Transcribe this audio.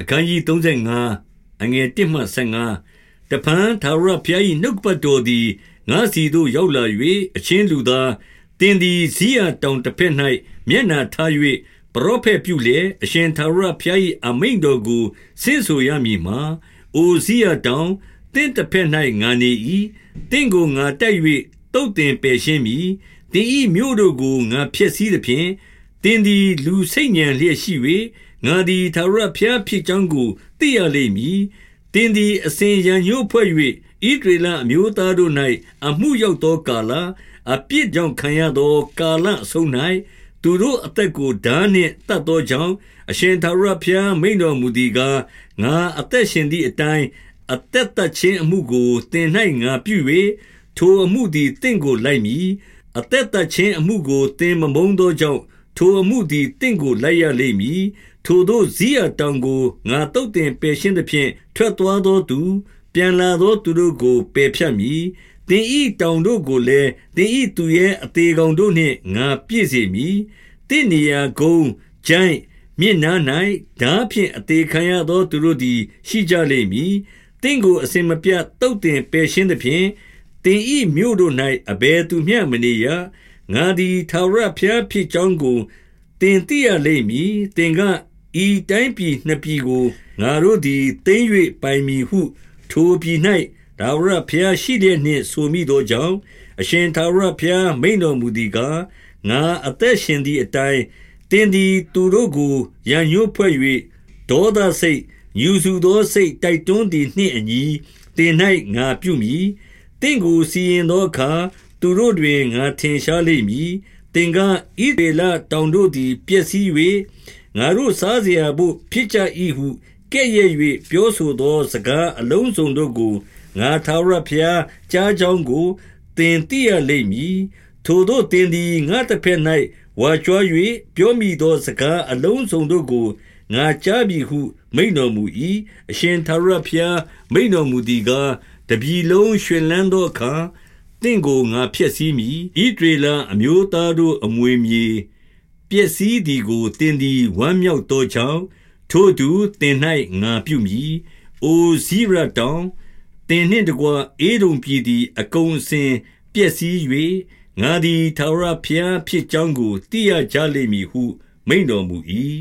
အခန်းကြီး35အငယ်1မှ15တပန်သာရဖျား၏နှုတ်ပတ်တော်သည်ငါစီသို့ရောက်လာ၍အချင်းလူသားတင်သည်ဇီးရတောင်တစ်ဖက်၌မျက်နာထား၍ပရောဖက်ပြုလေအရှင်သာရဖျား၏အမိန်တော်ကိုဆင့်ဆိုရမည်မှာအိုဇီးရတောင်တင့်တစ်ဖက်၌ငါနေ၏တင့်ကိုငါတိုက်၍တုတ်တင်ပယ်ရှင်းမည်တင်ဤမြို့တို့ကိုငါဖျက်ဆီးသည်ဖြင့်တင်သည်လူစိတ်ညံလျက်ရှိ၍ ငါသည်ထာဝရဘုရားဖြစ်ကြောင်းကိုသိရလိမ့်မည်။တင်းသည်အစဉ်ရန်ညှို့ဖွဲ့၍ဣဒရေလအမျိုးသားတို့၌အမှုရောက်သောကာလအပြစ်ကြောင့်ခံရသောကာလအဆုံး၌သူတို့အသက်ကိုဓာနှင့်တတ်သောကြောင့်အရှင်သာရဘုရားမိန်တော်မူသည်ကားငါအသက်ရှင်သည့်အတိုင်းအသက်တခြင်းအမှုကိုတင်၌ငါပြု၍ထိုအမှုသည်တင့်ကိုလိုက်မည်အသက်တခြင်းအမှုကိုတင်မမုန်းသောကြောင့်ထိုအမှုသည်တင့်ကိုလိုက်ရလိမ့်မည် ထိုတို့ဇီးရတောင်ကိုငါတုတ်တင်ပယ်ရှင်းသဖြင့်ထွက်သွားသောသူပြန်လာသောသူတို့ကိုပယ်ဖြတ်မည်တင်ဤတောင်တို့ကိုလည်းတင်ဤသူရဲ့အသေးကောင်တို့နှင့်ငါပြည့်စေမည်တင့်နေရာကုန်းကျိုင်းမြင့်နား၌ဓာဖြင့်အသေးခံရသောသူတို့သည် ရှိကြလိမ့်မည်တင့်ကိုအစင်မပြတ်တုတ်တင်ပယ်ရှင်းသဖြင့်တင်ဤမြို့တို့၌အဘယ်သူမျှမနေရငါသည်ထာဝရဘုရားဖြစ်ကြောင်းကိုတင်သိရလိမ့်မည်တင်က ဤတိုင်းပြည်နှစ်ပြည်ကိုငါတို့သည်သိမ်း၍ပိုင်မည်ဟု ထိုပြည်၌ဒါဝရဘုရားရှိတဲ့နှင့်ဆိုမိသောကြောင့်အရှင်သာဝရဘုရားမိန်တော်မူသည်ကားငါအသက်ရှင်သည့်အတိုင်းတင်းသည်သူတို့ကိုရန်ညှို့ဖွဲ့၍ဒေါသစိတ်ညူစုသောစိတ်တိုက်တွန်းသည်နှင့်အညီတင်၌ငါပြုမိတင့်ကိုစီရင်သောအခါသူတို့တွင်ငါထင်ရှားလိမ့်မည်တင်ကဣဒေလတောင်တို့သည်ပျက်စီး၍ ငါတို့စားเสียဖို့ဖြစ်ကြ၏ဟုကဲ့ရဲ့၍ပြောဆိုသောစကားအလုံးစုံတို့ကိုငါထာဝရဘုရားကြားကြောင်းကိုသင်သိရလိမ့်မည်ထိုတို့သင်သည်ငါတစ်ဖက်၌ဝါကြွား၍ပြောမိသောစကားအလုံးစုံတို့ကိုငါကြားပြီဟုမိန်တော်မူ၏အရှင်သာရဘုရားမိန်တော်မူသည်ကားတပြီလုံးရှင်လန်းသောအခါတင့်ကိုငါဖျက်ဆီးမိဣဒေလအမျိုးသားတို့အမွေမြေ ပျက်စီးသည်ကိုသင်သည်ဝမ်းမြောက်သောကြောင့်ထိုသူသင်၌ငါပြုမည်။အိုဇိရတောင်သင်နှင့်တကွအေဒုံပြည်သည် အကုန်အစင်ပျက်စီး၍ငါသည်ထာဝရဘုရားဖြစ်ကြောင်းကိုသိရကြလိမ့်မည်ဟု မိန်တော်မူ၏